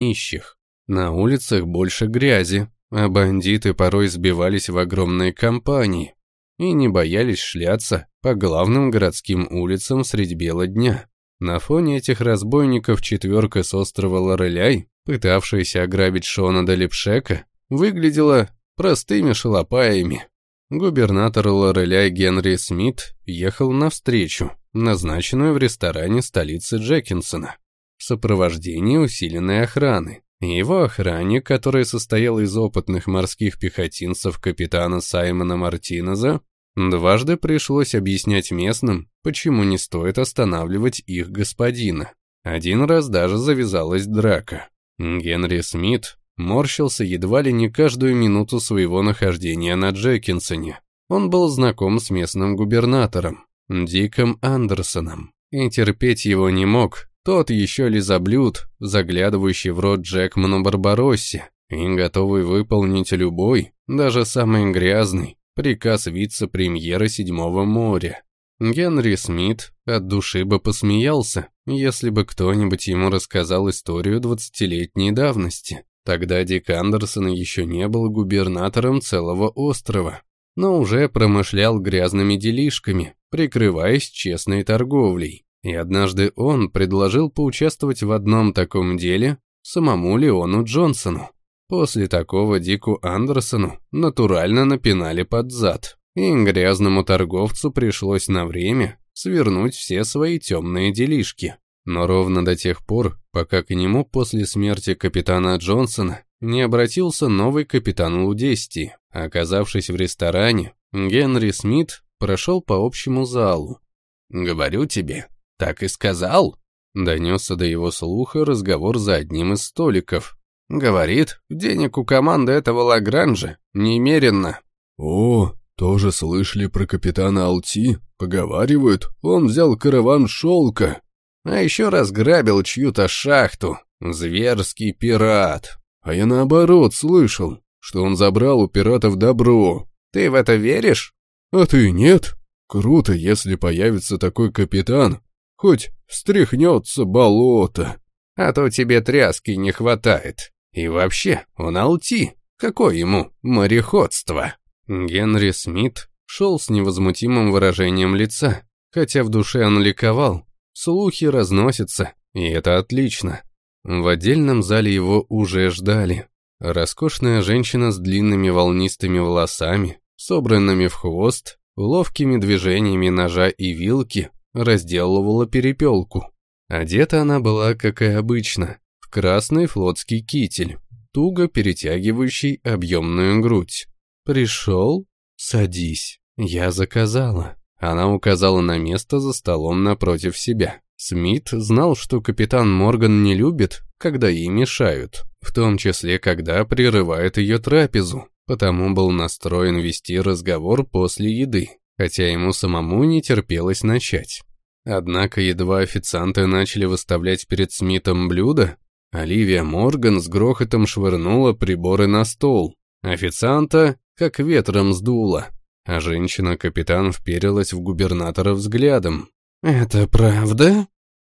нищих. На улицах больше грязи, а бандиты порой сбивались в огромные компании и не боялись шляться по главным городским улицам средь бела дня. На фоне этих разбойников четверка с острова Лореляй, пытавшаяся ограбить Шона Далипшека, выглядела простыми шалопаями. Губернатор Лореляй Генри Смит ехал навстречу, назначенную в ресторане столицы Джекинсона, в сопровождении усиленной охраны. Его охранник, который состоял из опытных морских пехотинцев капитана Саймона Мартинеза, дважды пришлось объяснять местным, почему не стоит останавливать их господина. Один раз даже завязалась драка. Генри Смит морщился едва ли не каждую минуту своего нахождения на Джекинсоне. Он был знаком с местным губернатором, Диком Андерсоном, и терпеть его не мог, тот еще лизоблюд, заглядывающий в рот Джекману Барбароссе и готовый выполнить любой, даже самый грязный, приказ вице-премьера Седьмого моря. Генри Смит от души бы посмеялся, если бы кто-нибудь ему рассказал историю двадцатилетней давности. Тогда Дик Андерсон еще не был губернатором целого острова, но уже промышлял грязными делишками, прикрываясь честной торговлей. И однажды он предложил поучаствовать в одном таком деле самому Леону Джонсону. После такого Дику Андерсону натурально напинали под зад, и грязному торговцу пришлось на время свернуть все свои темные делишки. Но ровно до тех пор, пока к нему после смерти капитана Джонсона не обратился новый капитан Лудести. Оказавшись в ресторане, Генри Смит прошел по общему залу. «Говорю тебе, так и сказал?» Донесся до его слуха разговор за одним из столиков. «Говорит, денег у команды этого Лагранжа немерено». «О, тоже слышали про капитана Алти? Поговаривают, он взял караван шелка». А еще разграбил чью-то шахту. Зверский пират. А я наоборот слышал, что он забрал у пиратов добро. Ты в это веришь? А ты нет? Круто, если появится такой капитан, Хоть встряхнется болото. А то тебе тряски не хватает. И вообще, он алти. Какое ему мореходство? Генри Смит шел с невозмутимым выражением лица, хотя в душе он ликовал. Слухи разносятся, и это отлично. В отдельном зале его уже ждали. Роскошная женщина с длинными волнистыми волосами, собранными в хвост, ловкими движениями ножа и вилки, разделывала перепелку. Одета она была, как и обычно, в красный флотский китель, туго перетягивающий объемную грудь. «Пришел? Садись. Я заказала». Она указала на место за столом напротив себя. Смит знал, что капитан Морган не любит, когда ей мешают, в том числе, когда прерывает ее трапезу, потому был настроен вести разговор после еды хотя ему самому не терпелось начать. Однако едва официанты начали выставлять перед Смитом блюда, Оливия Морган с грохотом швырнула приборы на стол. Официанта как ветром сдуло, а женщина-капитан вперилась в губернатора взглядом. «Это правда?»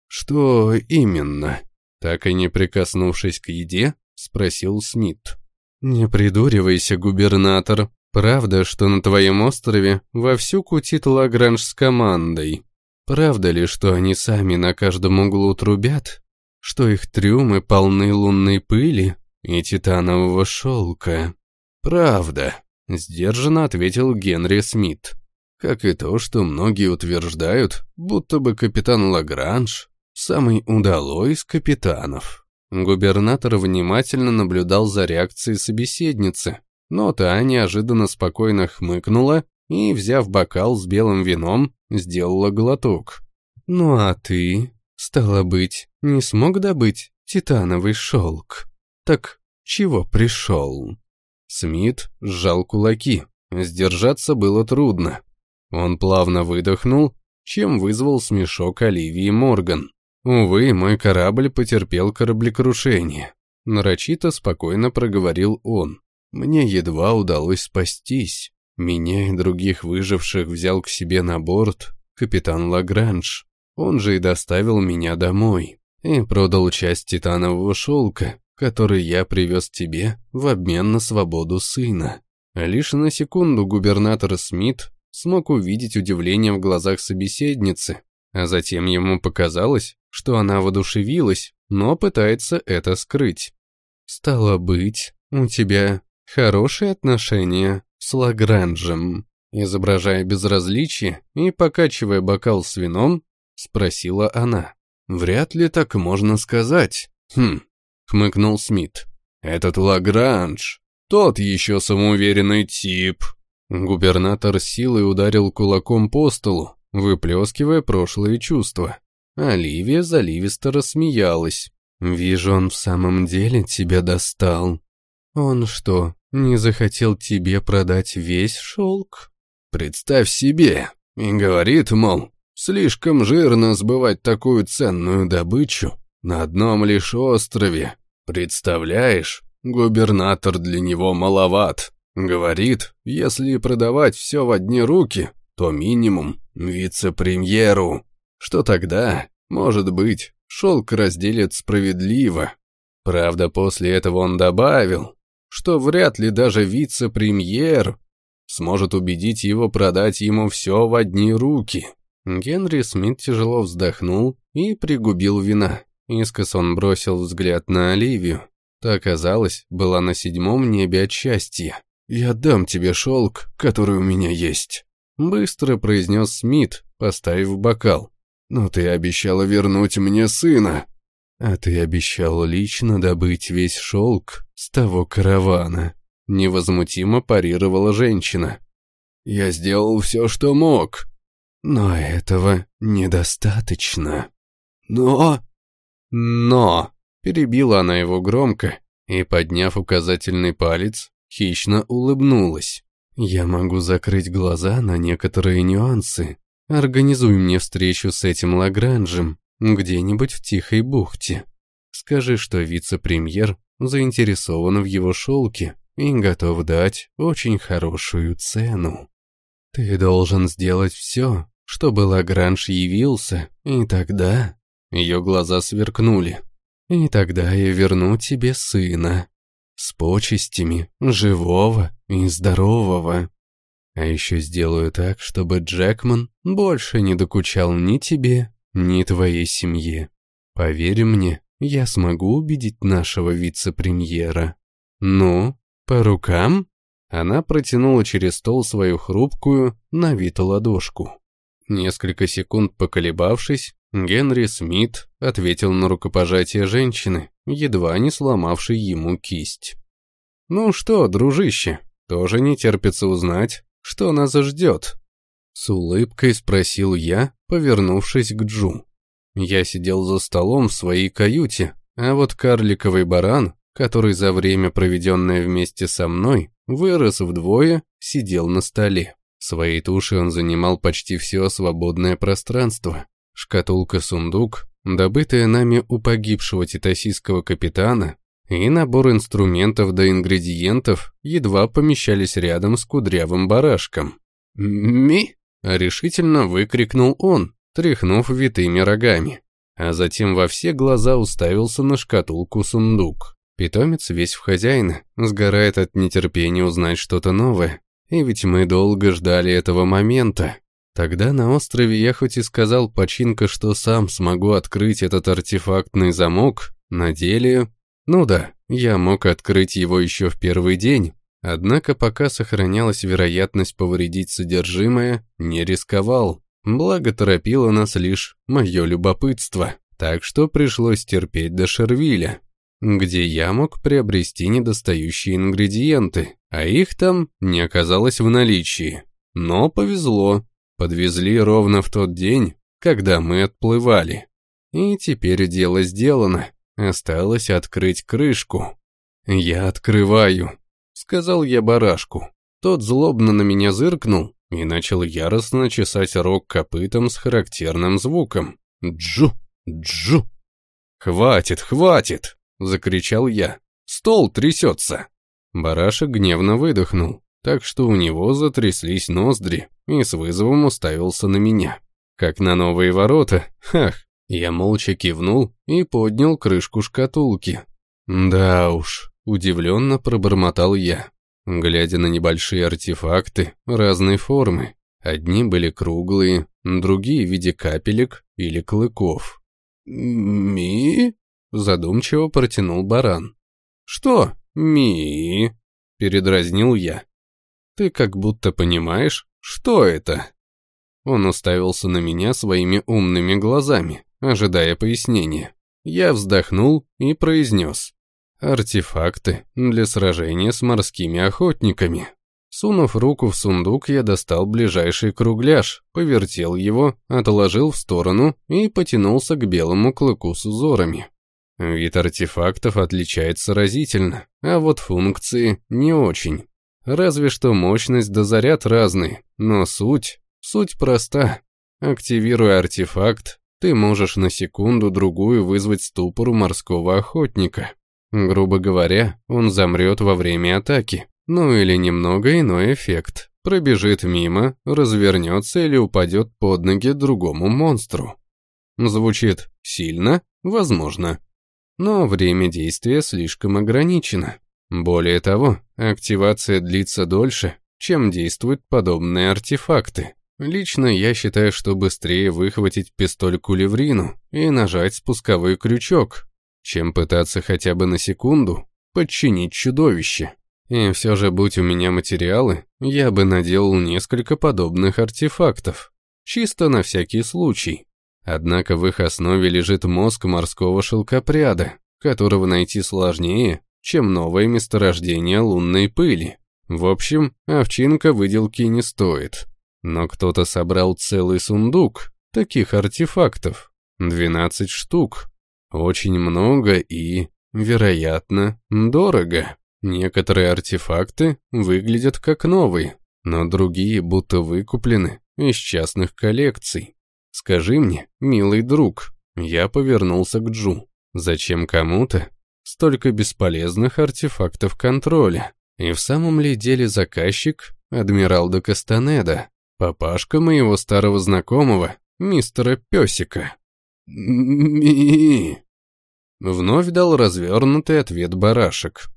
«Что именно?» Так и не прикоснувшись к еде, спросил Смит. «Не придуривайся, губернатор. Правда, что на твоем острове вовсю кутит Лагранж с командой? Правда ли, что они сами на каждом углу трубят? Что их трюмы полны лунной пыли и титанового шелка? Правда, сдержанно ответил Генри Смит. Как и то, что многие утверждают, будто бы капитан Лагранж самый удалой из капитанов. Губернатор внимательно наблюдал за реакцией собеседницы, но та неожиданно спокойно хмыкнула и, взяв бокал с белым вином, сделала глоток. «Ну а ты, стало быть, не смог добыть титановый шелк? Так чего пришел?» Смит сжал кулаки. Сдержаться было трудно. Он плавно выдохнул, чем вызвал смешок Оливии Морган. «Увы, мой корабль потерпел кораблекрушение», — нарочито спокойно проговорил он. Мне едва удалось спастись. Меня и других выживших взял к себе на борт капитан Лагранж. Он же и доставил меня домой. И продал часть титанового шелка, который я привез тебе в обмен на свободу сына». Лишь на секунду губернатор Смит смог увидеть удивление в глазах собеседницы, а затем ему показалось, что она воодушевилась, но пытается это скрыть. «Стало быть, у тебя хорошие отношения с Лагранжем?» Изображая безразличие и покачивая бокал с вином, спросила она. «Вряд ли так можно сказать». «Хм», — хмыкнул Смит. «Этот Лагранж, тот еще самоуверенный тип». Губернатор силой ударил кулаком по столу, выплескивая прошлые чувства. Оливия заливисто рассмеялась. «Вижу, он в самом деле тебя достал. Он что, не захотел тебе продать весь шелк?» «Представь себе!» И говорит, мол, слишком жирно сбывать такую ценную добычу на одном лишь острове. Представляешь, губернатор для него маловат. Говорит, если продавать все в одни руки, то минимум вице-премьеру. Что тогда, может быть, шелк разделит справедливо. Правда, после этого он добавил, что вряд ли даже вице-премьер сможет убедить его продать ему все в одни руки. Генри Смит тяжело вздохнул и пригубил вина. Искос он бросил взгляд на Оливию. Та, казалось, была на седьмом небе от счастья. «Я дам тебе шелк, который у меня есть», — быстро произнес Смит, поставив бокал. «Но ты обещала вернуть мне сына». «А ты обещал лично добыть весь шелк с того каравана», — невозмутимо парировала женщина. «Я сделал все, что мог». «Но этого недостаточно». «Но...» «Но...» — перебила она его громко и, подняв указательный палец, хищно улыбнулась. «Я могу закрыть глаза на некоторые нюансы. Организуй мне встречу с этим Лагранжем где-нибудь в тихой бухте. Скажи, что вице-премьер заинтересован в его шелке и готов дать очень хорошую цену. Ты должен сделать все, чтобы Лагранж явился, и тогда...» Ее глаза сверкнули. «И тогда я верну тебе сына» с почестями, живого и здорового. А еще сделаю так, чтобы Джекман больше не докучал ни тебе, ни твоей семье. Поверь мне, я смогу убедить нашего вице-премьера. Ну, по рукам?» Она протянула через стол свою хрупкую, на вид ладошку. Несколько секунд поколебавшись, Генри Смит ответил на рукопожатие женщины, едва не сломавшей ему кисть. «Ну что, дружище, тоже не терпится узнать, что нас ждет?» С улыбкой спросил я, повернувшись к Джу. Я сидел за столом в своей каюте, а вот карликовый баран, который за время, проведенное вместе со мной, вырос вдвое, сидел на столе. Своей тушей он занимал почти все свободное пространство, шкатулка-сундук, добытая нами у погибшего титасийского капитана, и набор инструментов до ингредиентов едва помещались рядом с кудрявым барашком. «Ми!» — решительно выкрикнул он, тряхнув витыми рогами, а затем во все глаза уставился на шкатулку-сундук. Питомец весь в хозяина, сгорает от нетерпения узнать что-то новое. И ведь мы долго ждали этого момента. Тогда на острове я хоть и сказал починка, что сам смогу открыть этот артефактный замок, на деле... Ну да, я мог открыть его еще в первый день, однако пока сохранялась вероятность повредить содержимое, не рисковал. Благо торопило нас лишь мое любопытство, так что пришлось терпеть до Шервиля, где я мог приобрести недостающие ингредиенты, а их там не оказалось в наличии. Но повезло, Подвезли ровно в тот день, когда мы отплывали. И теперь дело сделано. Осталось открыть крышку. «Я открываю», — сказал я барашку. Тот злобно на меня зыркнул и начал яростно чесать рог копытом с характерным звуком. «Джу! Джу!» «Хватит, хватит!» — закричал я. «Стол трясется!» Барашек гневно выдохнул так что у него затряслись ноздри и с вызовом уставился на меня. Как на новые ворота, хах. Я молча кивнул и поднял крышку шкатулки. Да уж, удивленно пробормотал я, глядя на небольшие артефакты разной формы. Одни были круглые, другие в виде капелек или клыков. «Ми?» – задумчиво протянул баран. «Что? Ми?» – передразнил я. «Ты как будто понимаешь, что это?» Он уставился на меня своими умными глазами, ожидая пояснения. Я вздохнул и произнес. «Артефакты для сражения с морскими охотниками». Сунув руку в сундук, я достал ближайший кругляш, повертел его, отложил в сторону и потянулся к белому клыку с узорами. Вид артефактов отличается разительно, а вот функции не очень. Разве что мощность да заряд разные, но суть, суть проста. Активируя артефакт, ты можешь на секунду-другую вызвать ступор у морского охотника. Грубо говоря, он замрет во время атаки. Ну или немного иной эффект. Пробежит мимо, развернется или упадет под ноги другому монстру. Звучит сильно? Возможно. Но время действия слишком ограничено. Более того, активация длится дольше, чем действуют подобные артефакты. Лично я считаю, что быстрее выхватить пистоль-кулеврину и нажать спусковой крючок, чем пытаться хотя бы на секунду подчинить чудовище. И все же, будь у меня материалы, я бы наделал несколько подобных артефактов. Чисто на всякий случай. Однако в их основе лежит мозг морского шелкопряда, которого найти сложнее, чем новое месторождение лунной пыли. В общем, овчинка выделки не стоит. Но кто-то собрал целый сундук таких артефактов. 12 штук. Очень много и, вероятно, дорого. Некоторые артефакты выглядят как новые, но другие будто выкуплены из частных коллекций. Скажи мне, милый друг, я повернулся к Джу. Зачем кому-то столько бесполезных артефактов контроля? И в самом ли деле заказчик адмирал де Кастанеда, папашка моего старого знакомого, мистера Песика? ми Вновь дал развернутый ответ барашек.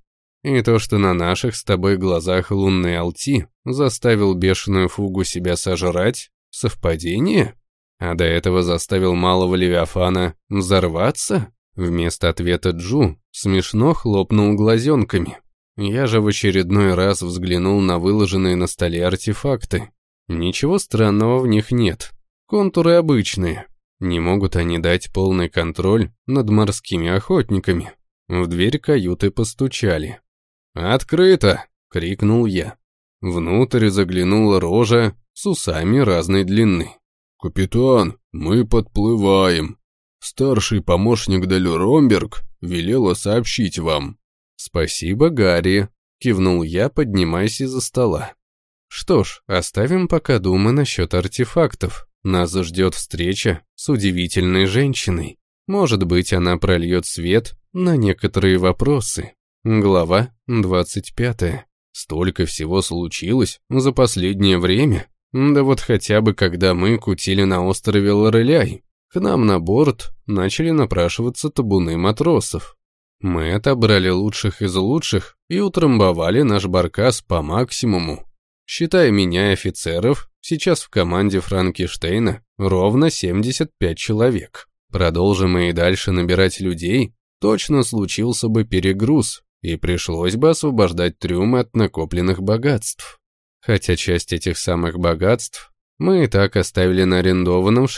И то, что на наших с тобой глазах лунный Алти заставил бешеную фугу себя сожрать, совпадение? А до этого заставил малого Левиафана взорваться? Вместо ответа Джу смешно хлопнул глазенками. Я же в очередной раз взглянул на выложенные на столе артефакты. Ничего странного в них нет. Контуры обычные. Не могут они дать полный контроль над морскими охотниками. В дверь каюты постучали. «Открыто!» — крикнул я. Внутрь заглянула рожа с усами разной длины. «Капитан, мы подплываем. Старший помощник Дель Ромберг велела сообщить вам». «Спасибо, Гарри», — кивнул я, поднимаясь из-за стола. «Что ж, оставим пока думы насчет артефактов. Нас ждет встреча с удивительной женщиной. Может быть, она прольет свет на некоторые вопросы». Глава 25. Столько всего случилось за последнее время. Да вот хотя бы когда мы кутили на острове Лореляй, к нам на борт начали напрашиваться табуны матросов. Мы отобрали лучших из лучших и утрамбовали наш баркас по максимуму. Считая меня офицеров, сейчас в команде Франкенштейна ровно 75 человек. Продолжим мы и дальше набирать людей, точно случился бы перегруз, и пришлось бы освобождать трюмы от накопленных богатств. Хотя часть этих самых богатств мы и так оставили на арендованном в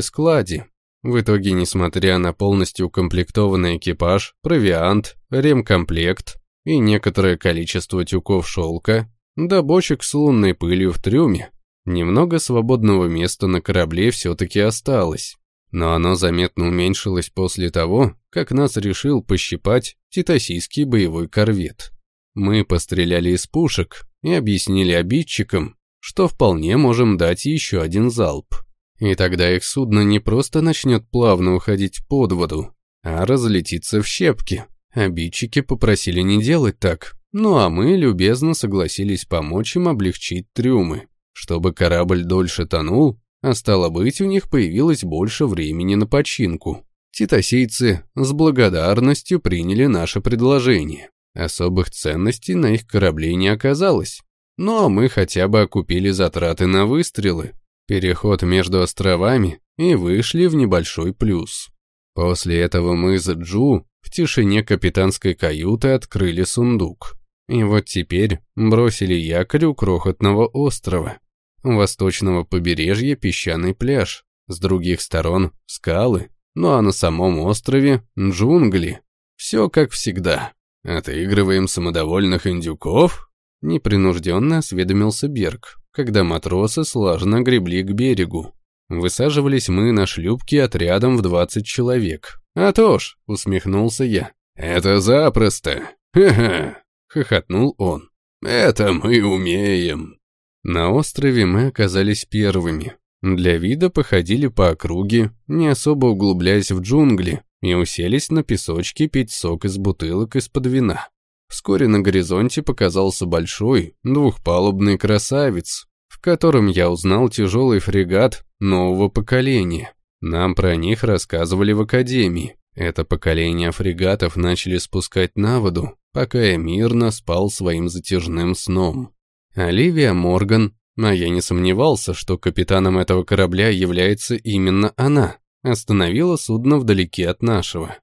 складе. В итоге, несмотря на полностью укомплектованный экипаж, провиант, ремкомплект и некоторое количество тюков шелка, да бочек с лунной пылью в трюме, немного свободного места на корабле все-таки осталось но оно заметно уменьшилось после того, как нас решил пощипать титасийский боевой корвет. Мы постреляли из пушек и объяснили обидчикам, что вполне можем дать еще один залп. И тогда их судно не просто начнет плавно уходить под воду, а разлетится в щепки. Обидчики попросили не делать так, ну а мы любезно согласились помочь им облегчить трюмы, чтобы корабль дольше тонул а стало быть, у них появилось больше времени на починку. Титосийцы с благодарностью приняли наше предложение. Особых ценностей на их корабле не оказалось. Но мы хотя бы окупили затраты на выстрелы, переход между островами и вышли в небольшой плюс. После этого мы с Джу в тишине капитанской каюты открыли сундук. И вот теперь бросили якорь у крохотного острова. Восточного побережья песчаный пляж, с других сторон скалы, ну а на самом острове джунгли. Все как всегда. Отыгрываем самодовольных индюков? Непринужденно осведомился Берг, когда матросы слажно гребли к берегу. Высаживались мы на шлюпке отрядом в 20 человек. «А то ж», — усмехнулся я. «Это запросто! Ха-ха!» — хохотнул он. «Это мы умеем!» На острове мы оказались первыми. Для вида походили по округе, не особо углубляясь в джунгли, и уселись на песочке пить сок из бутылок из-под вина. Вскоре на горизонте показался большой, двухпалубный красавец, в котором я узнал тяжелый фрегат нового поколения. Нам про них рассказывали в академии. Это поколение фрегатов начали спускать на воду, пока я мирно спал своим затяжным сном. Оливия Морган, а я не сомневался, что капитаном этого корабля является именно она, остановила судно вдалеке от нашего.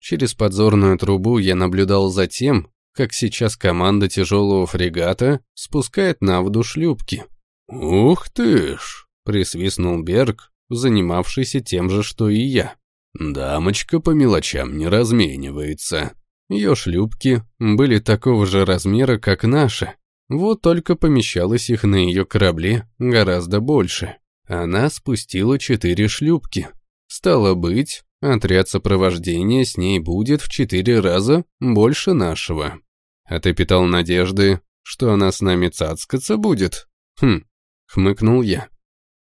Через подзорную трубу я наблюдал за тем, как сейчас команда тяжелого фрегата спускает на воду шлюпки. «Ух ты ж!» — присвистнул Берг, занимавшийся тем же, что и я. «Дамочка по мелочам не разменивается». Ее шлюпки были такого же размера, как наши, вот только помещалось их на ее корабле гораздо больше. Она спустила четыре шлюпки. Стало быть, Отряд сопровождения с ней будет в четыре раза больше нашего. А ты питал надежды, что она с нами цацкаться будет? Хм, хмыкнул я.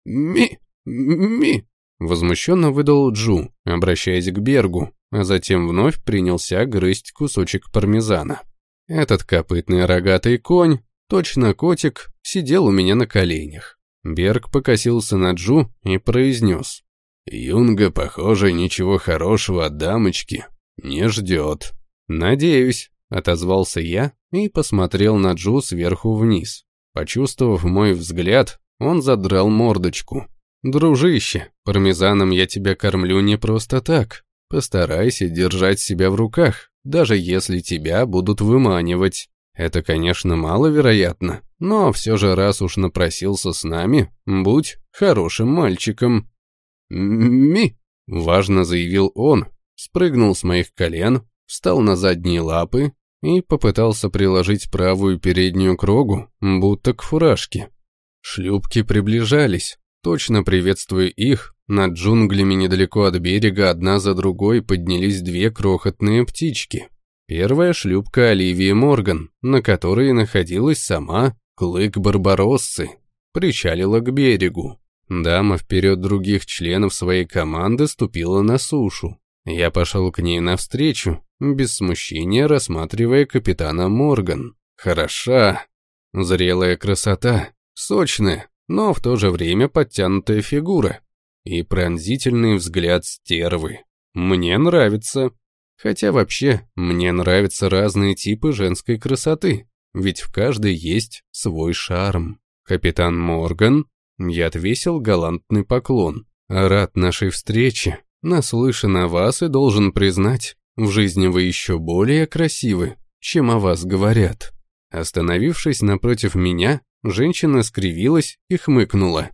Ми, ми, возмущенно выдал Джу, обращаясь к Бергу, а затем вновь принялся грызть кусочек пармезана. Этот копытный рогатый конь, точно котик, сидел у меня на коленях. Берг покосился на Джу и произнес. Юнга, похоже, ничего хорошего от дамочки не ждет. Надеюсь, отозвался я и посмотрел на Джу сверху вниз. Почувствовав мой взгляд, он задрал мордочку. «Дружище, пармезаном я тебя кормлю не просто так. Постарайся держать себя в руках, даже если тебя будут выманивать. Это, конечно, маловероятно, но все же раз уж напросился с нами, будь хорошим мальчиком». «Ми!» — важно заявил он, спрыгнул с моих колен, встал на задние лапы и попытался приложить правую переднюю к рогу, будто к фуражке. Шлюпки приближались, точно приветствуя их, над джунглями недалеко от берега одна за другой поднялись две крохотные птички. Первая шлюпка Оливии Морган, на которой находилась сама Клык Барбароссы, причалила к берегу. Дама вперед других членов своей команды ступила на сушу. Я пошел к ней навстречу, без смущения рассматривая капитана Морган. Хороша, зрелая красота, сочная, но в то же время подтянутая фигура и пронзительный взгляд стервы. Мне нравится. Хотя вообще, мне нравятся разные типы женской красоты, ведь в каждой есть свой шарм. Капитан Морган я отвесил галантный поклон. Рад нашей встрече. Наслышан о вас и должен признать, в жизни вы еще более красивы, чем о вас говорят. Остановившись напротив меня, женщина скривилась и хмыкнула.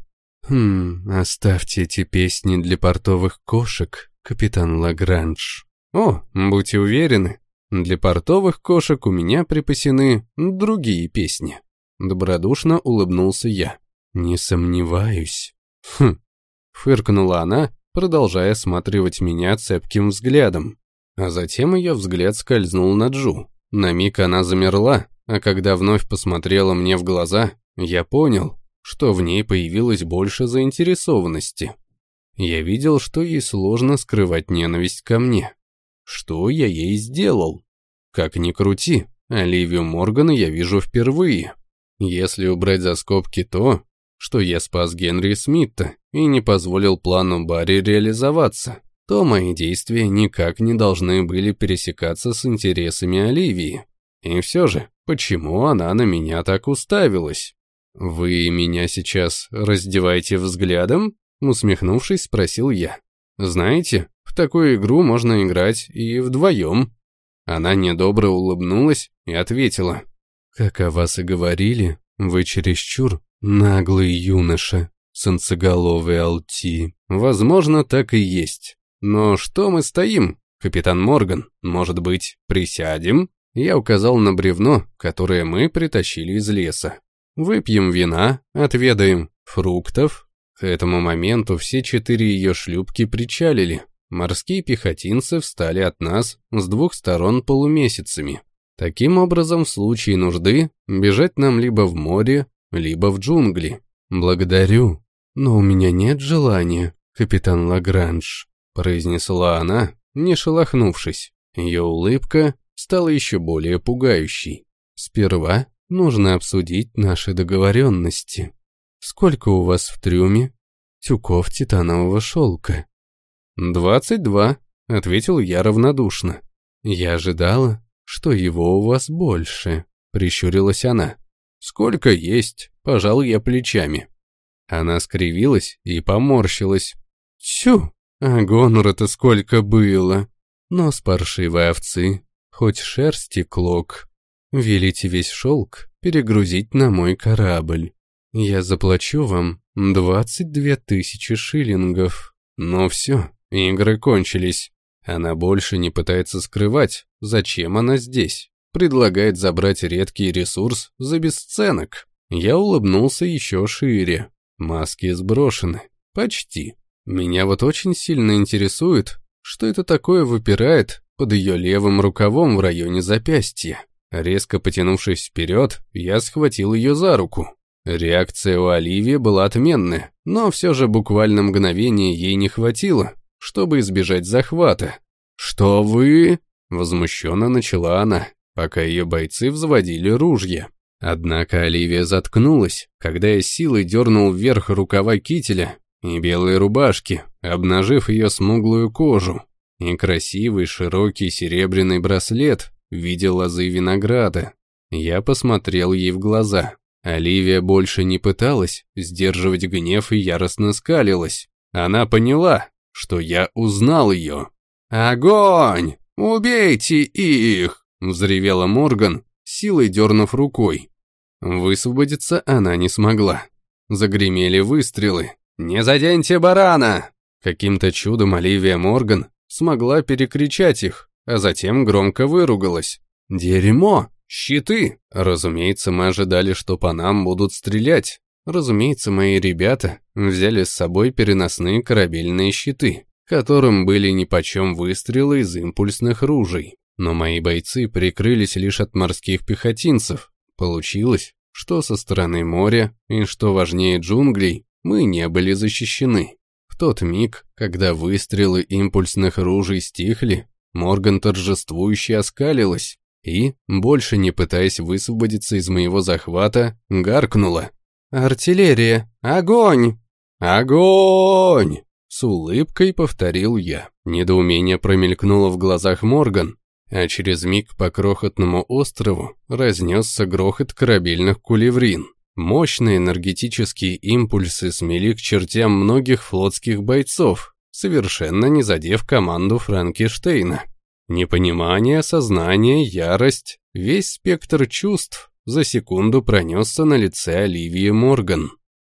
«Хм, оставьте эти песни для портовых кошек, капитан Лагранж». «О, будьте уверены, для портовых кошек у меня припасены другие песни». Добродушно улыбнулся я. «Не сомневаюсь». «Хм», — фыркнула она, продолжая осматривать меня цепким взглядом. А затем ее взгляд скользнул на Джу. На миг она замерла, а когда вновь посмотрела мне в глаза, я понял, что в ней появилось больше заинтересованности. Я видел, что ей сложно скрывать ненависть ко мне. Что я ей сделал? Как ни крути, Оливию Моргана я вижу впервые. Если убрать за скобки то, что я спас Генри Смита и не позволил плану Барри реализоваться. то мои действия никак не должны были пересекаться с интересами Оливии. И все же, почему она на меня так уставилась? «Вы меня сейчас раздеваете взглядом?» Усмехнувшись, спросил я. «Знаете, в такую игру можно играть и вдвоем». Она недобро улыбнулась и ответила. «Как о вас и говорили, вы чересчур наглый юноша, солнцеголовый Алти. Возможно, так и есть. Но что мы стоим, капитан Морган? Может быть, присядем?» Я указал на бревно, которое мы притащили из леса. «Выпьем вина, отведаем фруктов». К этому моменту все четыре ее шлюпки причалили. Морские пехотинцы встали от нас с двух сторон полумесяцами. Таким образом, в случае нужды, бежать нам либо в море, либо в джунгли. «Благодарю, но у меня нет желания, капитан Лагранж», произнесла она, не шелохнувшись. Ее улыбка стала еще более пугающей. «Сперва нужно обсудить наши договоренности. Сколько у вас в трюме тюков титанового шелка?» «Двадцать два», — ответил я равнодушно. «Я ожидала, что его у вас больше», — прищурилась она. «Сколько есть?» — пожал я плечами. Она скривилась и поморщилась. «Тю, а гонора-то сколько было!» Нос паршивой овцы, хоть шерсти клок. Велите весь шелк перегрузить на мой корабль. Я заплачу вам двадцать две тысячи шиллингов. Но все, игры кончились. Она больше не пытается скрывать, зачем она здесь. Предлагает забрать редкий ресурс за бесценок. Я улыбнулся еще шире. Маски сброшены. Почти. Меня вот очень сильно интересует, что это такое выпирает под ее левым рукавом в районе запястья. Резко потянувшись вперед, я схватил ее за руку. Реакция у Оливии была отменная, но все же буквально мгновение ей не хватило, чтобы избежать захвата. «Что вы?» – возмущенно начала она, пока ее бойцы взводили ружья. Однако Оливия заткнулась, когда я силой дернул вверх рукава кителя и белой рубашки, обнажив ее смуглую кожу, и красивый широкий серебряный браслет виде лозы винограда. Я посмотрел ей в глаза. Оливия больше не пыталась сдерживать гнев и яростно скалилась. Она поняла, что я узнал ее. «Огонь! Убейте их!» — взревела Морган, силой дернув рукой. Высвободиться она не смогла. Загремели выстрелы. «Не заденьте барана!» Каким-то чудом Оливия Морган смогла перекричать их, а затем громко выругалась. «Дерьмо! Щиты!» Разумеется, мы ожидали, что по нам будут стрелять. Разумеется, мои ребята взяли с собой переносные корабельные щиты, которым были нипочем выстрелы из импульсных ружей. Но мои бойцы прикрылись лишь от морских пехотинцев. Получилось, что со стороны моря и, что важнее джунглей, мы не были защищены. В тот миг, когда выстрелы импульсных ружей стихли, Морган торжествующе оскалилась и, больше не пытаясь высвободиться из моего захвата, гаркнула. «Артиллерия! Огонь! Огонь!» С улыбкой повторил я. Недоумение промелькнуло в глазах Морган, а через миг по крохотному острову разнесся грохот корабельных кулеврин. Мощные энергетические импульсы смели к чертям многих флотских бойцов, совершенно не задев команду Франкенштейна. Непонимание, сознание, ярость, весь спектр чувств за секунду пронесся на лице Оливии Морган.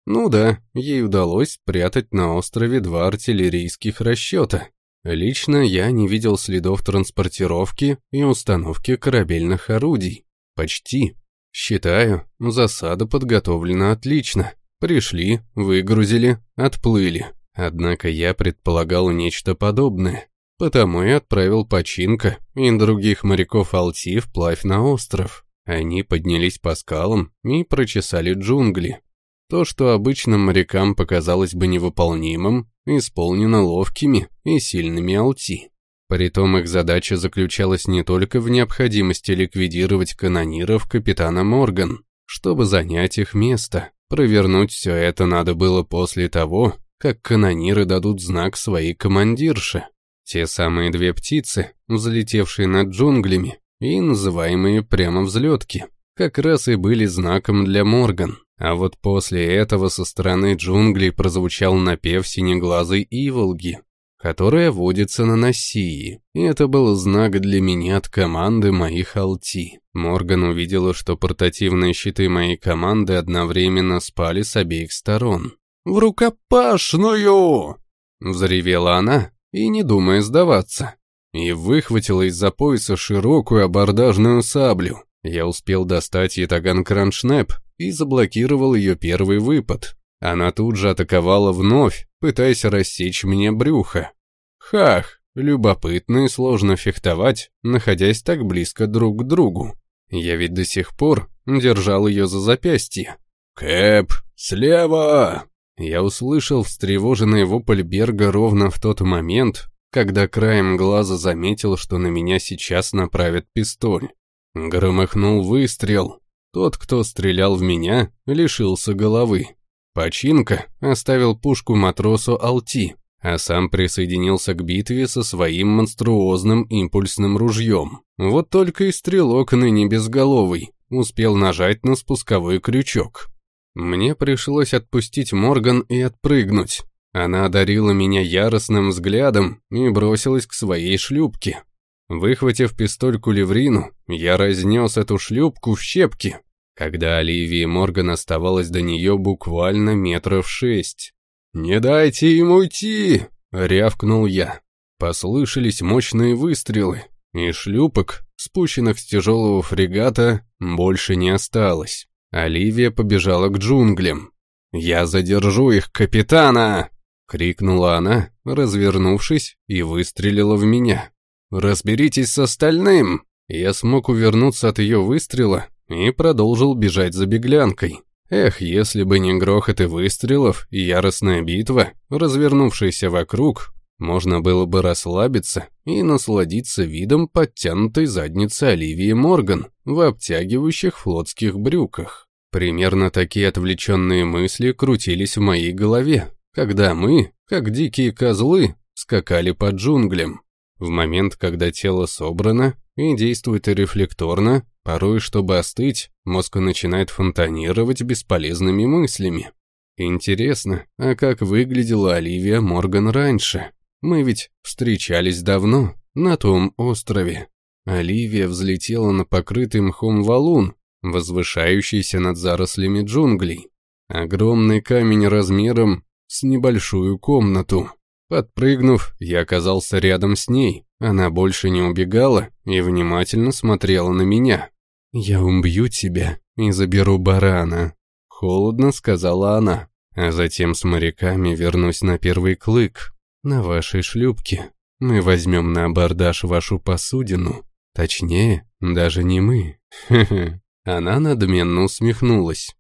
Ну да, ей удалось спрятать на острове два артиллерийских расчета. Лично я не видел следов транспортировки и установки корабельных орудий. Почти. Считаю, засада подготовлена отлично. Пришли, выгрузили, отплыли. Однако я предполагал нечто подобное. Потому и отправил починка и других моряков Алти вплавь на остров. Они поднялись по скалам и прочесали джунгли. То, что обычным морякам показалось бы невыполнимым, исполнено ловкими и сильными Алти. Притом их задача заключалась не только в необходимости ликвидировать канониров капитана Морган, чтобы занять их место. Провернуть все это надо было после того, как канониры дадут знак своей командирше. Те самые две птицы, взлетевшие над джунглями и называемые прямо взлетки, как раз и были знаком для Морган. А вот после этого со стороны джунглей прозвучал напев синеглазой иволги, которая водится на Носии, и это был знак для меня от команды моих алти. Морган увидела, что портативные щиты моей команды одновременно спали с обеих сторон. «В рукопашную!» — взревела она, и не думая сдаваться, и выхватила из-за пояса широкую абордажную саблю. Я успел достать ятаган Кроншнеп и заблокировал ее первый выпад. Она тут же атаковала вновь, пытаясь рассечь мне брюхо. Хах, любопытно и сложно фехтовать, находясь так близко друг к другу. Я ведь до сих пор держал ее за запястье. «Кэп, слева!» Я услышал встревоженный вопль Берга ровно в тот момент, когда краем глаза заметил, что на меня сейчас направят пистоль. Громыхнул выстрел. Тот, кто стрелял в меня, лишился головы. Починка оставил пушку матросу Алти, а сам присоединился к битве со своим монструозным импульсным ружьем. Вот только и стрелок ныне безголовый успел нажать на спусковой крючок. Мне пришлось отпустить Морган и отпрыгнуть. Она одарила меня яростным взглядом и бросилась к своей шлюпке. Выхватив пистоль кулеврину, я разнес эту шлюпку в щепки, когда Оливии Морган оставалось до нее буквально метров шесть. «Не дайте им уйти!» — рявкнул я. Послышались мощные выстрелы, и шлюпок, спущенных с тяжелого фрегата, больше не осталось. Оливия побежала к джунглям. «Я задержу их, капитана!» — крикнула она, развернувшись, и выстрелила в меня. «Разберитесь с остальным!» Я смог увернуться от ее выстрела и продолжил бежать за беглянкой. Эх, если бы не грохот и выстрелов и яростная битва, развернувшаяся вокруг, можно было бы расслабиться и насладиться видом подтянутой задницы Оливии Морган в обтягивающих флотских брюках. Примерно такие отвлеченные мысли крутились в моей голове, когда мы, как дикие козлы, скакали по джунглям. В момент, когда тело собрано и действует рефлекторно, порой, чтобы остыть, мозг начинает фонтанировать бесполезными мыслями. Интересно, а как выглядела Оливия Морган раньше? Мы ведь встречались давно, на том острове. Оливия взлетела на покрытый мхом валун, возвышающийся над зарослями джунглей. Огромный камень размером с небольшую комнату. Подпрыгнув, я оказался рядом с ней. Она больше не убегала и внимательно смотрела на меня. «Я убью тебя и заберу барана», — холодно сказала она. «А затем с моряками вернусь на первый клык, на вашей шлюпке. Мы возьмем на абордаж вашу посудину. Точнее, даже не мы. Она надменно усмехнулась.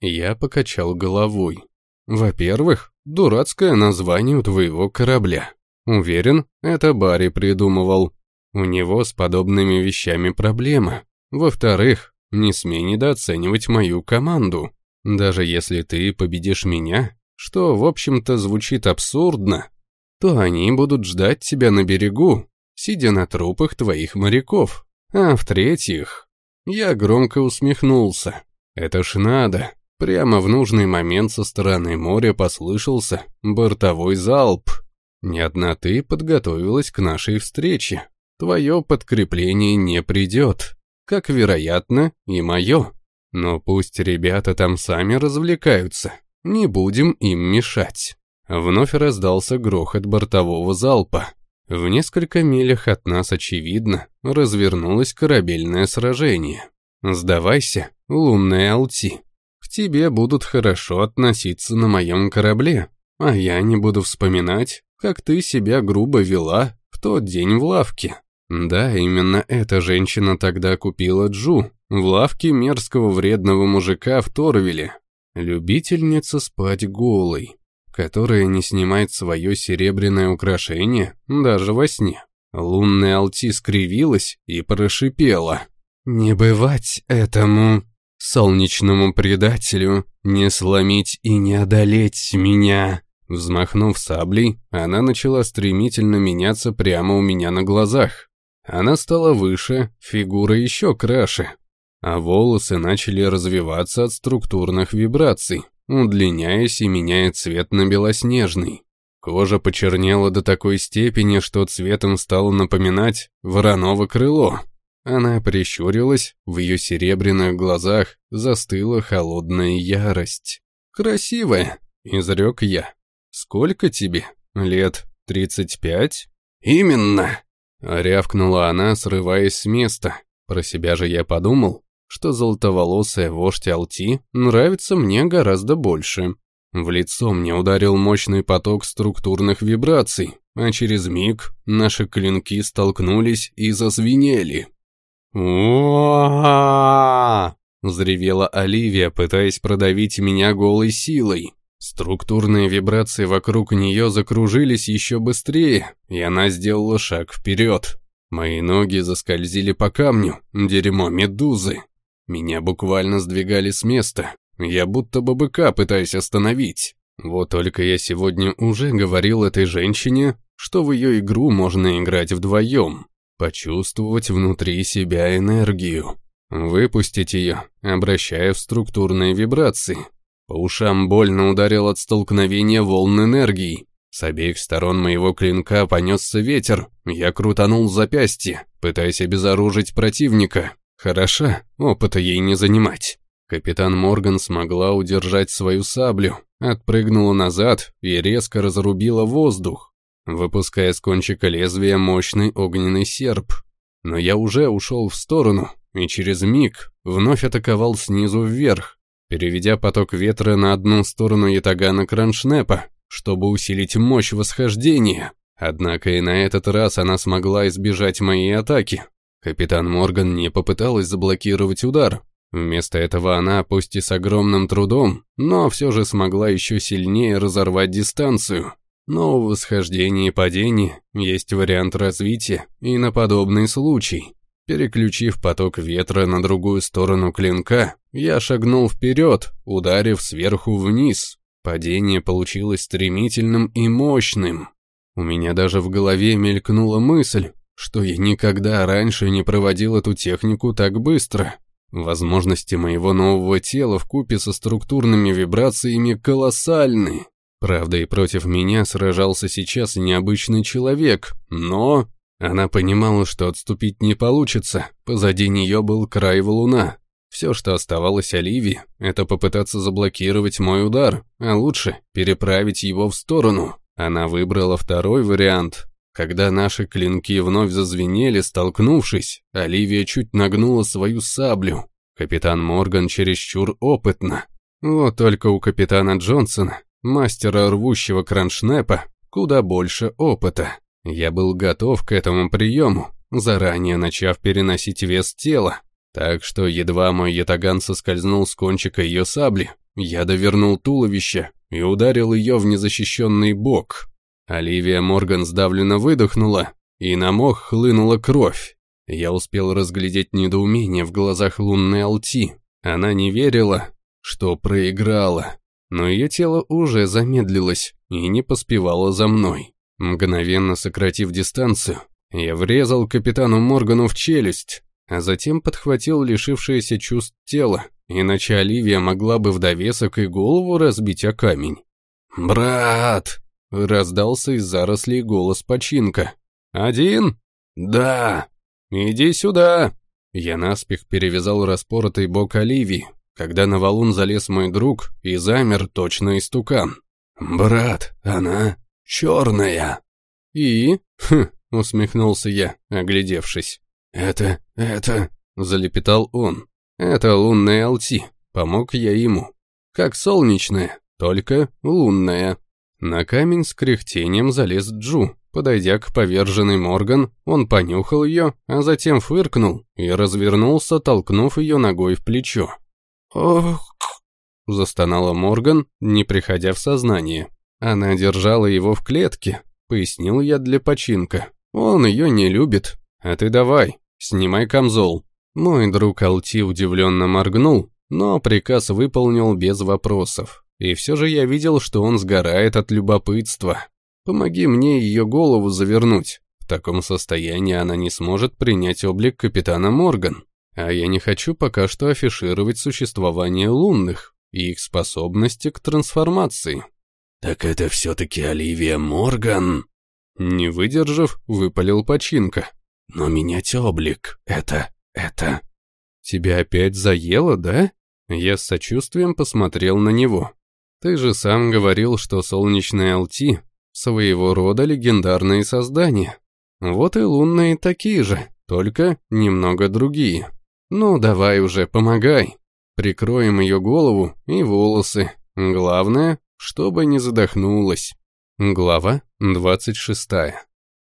Я покачал головой. Во-первых, дурацкое название у твоего корабля. Уверен, это Барри придумывал. У него с подобными вещами проблема. Во-вторых, не смей недооценивать мою команду. Даже если ты победишь меня, что, в общем-то, звучит абсурдно, то они будут ждать тебя на берегу, сидя на трупах твоих моряков. А в-третьих, я громко усмехнулся. Это ж надо. Прямо в нужный момент со стороны моря послышался бортовой залп. Не одна ты подготовилась к нашей встрече. Твое подкрепление не придет, как, вероятно, и мое. Но пусть ребята там сами развлекаются, не будем им мешать. Вновь раздался грохот бортового залпа. В несколько милях от нас, очевидно, развернулось корабельное сражение. «Сдавайся, лунная Алти», тебе будут хорошо относиться на моем корабле, а я не буду вспоминать, как ты себя грубо вела в тот день в лавке. Да, именно эта женщина тогда купила Джу в лавке мерзкого вредного мужика в Торвиле. Любительница спать голой, которая не снимает свое серебряное украшение даже во сне. Лунная Алти скривилась и прошипела. «Не бывать этому!» Солнечному предателю не сломить и не одолеть меня. Взмахнув саблей, она начала стремительно меняться прямо у меня на глазах. Она стала выше, фигура еще краше, а волосы начали развиваться от структурных вибраций, удлиняясь и меняя цвет на белоснежный. Кожа почернела до такой степени, что цветом стало напоминать вороново крыло. Она прищурилась, в ее серебряных глазах застыла холодная ярость. «Красивая», — изрек я. «Сколько тебе? Лет тридцать пять?» «Именно!» — рявкнула она, срываясь с места. Про себя же я подумал, что золотоволосая вождь Алти нравится мне гораздо больше. В лицо мне ударил мощный поток структурных вибраций, а через миг наши клинки столкнулись и зазвенели. «Уа!» — взревела Оливия, пытаясь продавить меня голой силой. Структурные вибрации вокруг нее закружились еще быстрее, и она сделала шаг вперед. Мои ноги заскользили по камню, дерьмо медузы. Меня буквально сдвигали с места. Я будто бы быка пытаюсь остановить. Вот только я сегодня уже говорил этой женщине, что в ее игру можно играть вдвоем. Почувствовать внутри себя энергию. Выпустить ее, обращая в структурные вибрации. По ушам больно ударил от столкновения волн энергии. С обеих сторон моего клинка понесся ветер. Я крутанул запястье, пытаясь обезоружить противника. Хороша, опыта ей не занимать. Капитан Морган смогла удержать свою саблю, отпрыгнула назад и резко разрубила воздух, выпуская с кончика лезвия мощный огненный серп. Но я уже ушел в сторону, и через миг вновь атаковал снизу вверх, переведя поток ветра на одну сторону ятагана Кроншнепа, чтобы усилить мощь восхождения. Однако и на этот раз она смогла избежать моей атаки, Капитан Морган не попыталась заблокировать удар. Вместо этого она, пусть и с огромным трудом, но все же смогла еще сильнее разорвать дистанцию. Но в восхождении и падении есть вариант развития и на подобный случай. Переключив поток ветра на другую сторону клинка, я шагнул вперед, ударив сверху вниз. Падение получилось стремительным и мощным. У меня даже в голове мелькнула мысль, что я никогда раньше не проводил эту технику так быстро. Возможности моего нового тела в купе со структурными вибрациями колоссальны. Правда, и против меня сражался сейчас необычный человек, но... Она понимала, что отступить не получится, позади нее был край валуна. Все, что оставалось Оливии, это попытаться заблокировать мой удар, а лучше переправить его в сторону. Она выбрала второй вариант, когда наши клинки вновь зазвенели, столкнувшись, Оливия чуть нагнула свою саблю. Капитан Морган чересчур опытно. Вот только у капитана Джонсона, мастера рвущего кроншнепа, куда больше опыта. Я был готов к этому приему, заранее начав переносить вес тела. Так что едва мой ятаган соскользнул с кончика ее сабли, я довернул туловище и ударил ее в незащищенный бок. Оливия Морган сдавленно выдохнула, и на мох хлынула кровь. Я успел разглядеть недоумение в глазах лунной Алти. Она не верила, что проиграла, но ее тело уже замедлилось и не поспевало за мной. Мгновенно сократив дистанцию, я врезал капитану Моргану в челюсть, а затем подхватил лишившееся чувств тело, иначе Оливия могла бы в довесок и голову разбить о камень. «Брат!» Раздался из зарослей голос починка. «Один?» «Да!» «Иди сюда!» Я наспех перевязал распоротый бок Оливии, когда на валун залез мой друг и замер точно истукан. «Брат, она черная!» «И?» «Хм!» — усмехнулся я, оглядевшись. «Это... это...» — залепетал он. «Это лунная Алти», — помог я ему. «Как солнечная, только лунная». На камень с кряхтением залез Джу. Подойдя к поверженной Морган, он понюхал ее, а затем фыркнул и развернулся, толкнув ее ногой в плечо. «Ох!» – застонала Морган, не приходя в сознание. Она держала его в клетке, пояснил я для починка. Он ее не любит. А ты давай, снимай камзол. Мой друг Алти удивленно моргнул, но приказ выполнил без вопросов. И все же я видел, что он сгорает от любопытства. Помоги мне ее голову завернуть. В таком состоянии она не сможет принять облик капитана Морган. А я не хочу пока что афишировать существование лунных и их способности к трансформации. «Так это все-таки Оливия Морган?» Не выдержав, выпалил починка. «Но менять облик — это... это...» «Тебя опять заело, да?» Я с сочувствием посмотрел на него. «Ты же сам говорил, что солнечные Алти — своего рода легендарные создания. Вот и лунные такие же, только немного другие. Ну, давай уже, помогай. Прикроем ее голову и волосы. Главное, чтобы не задохнулась». Глава 26.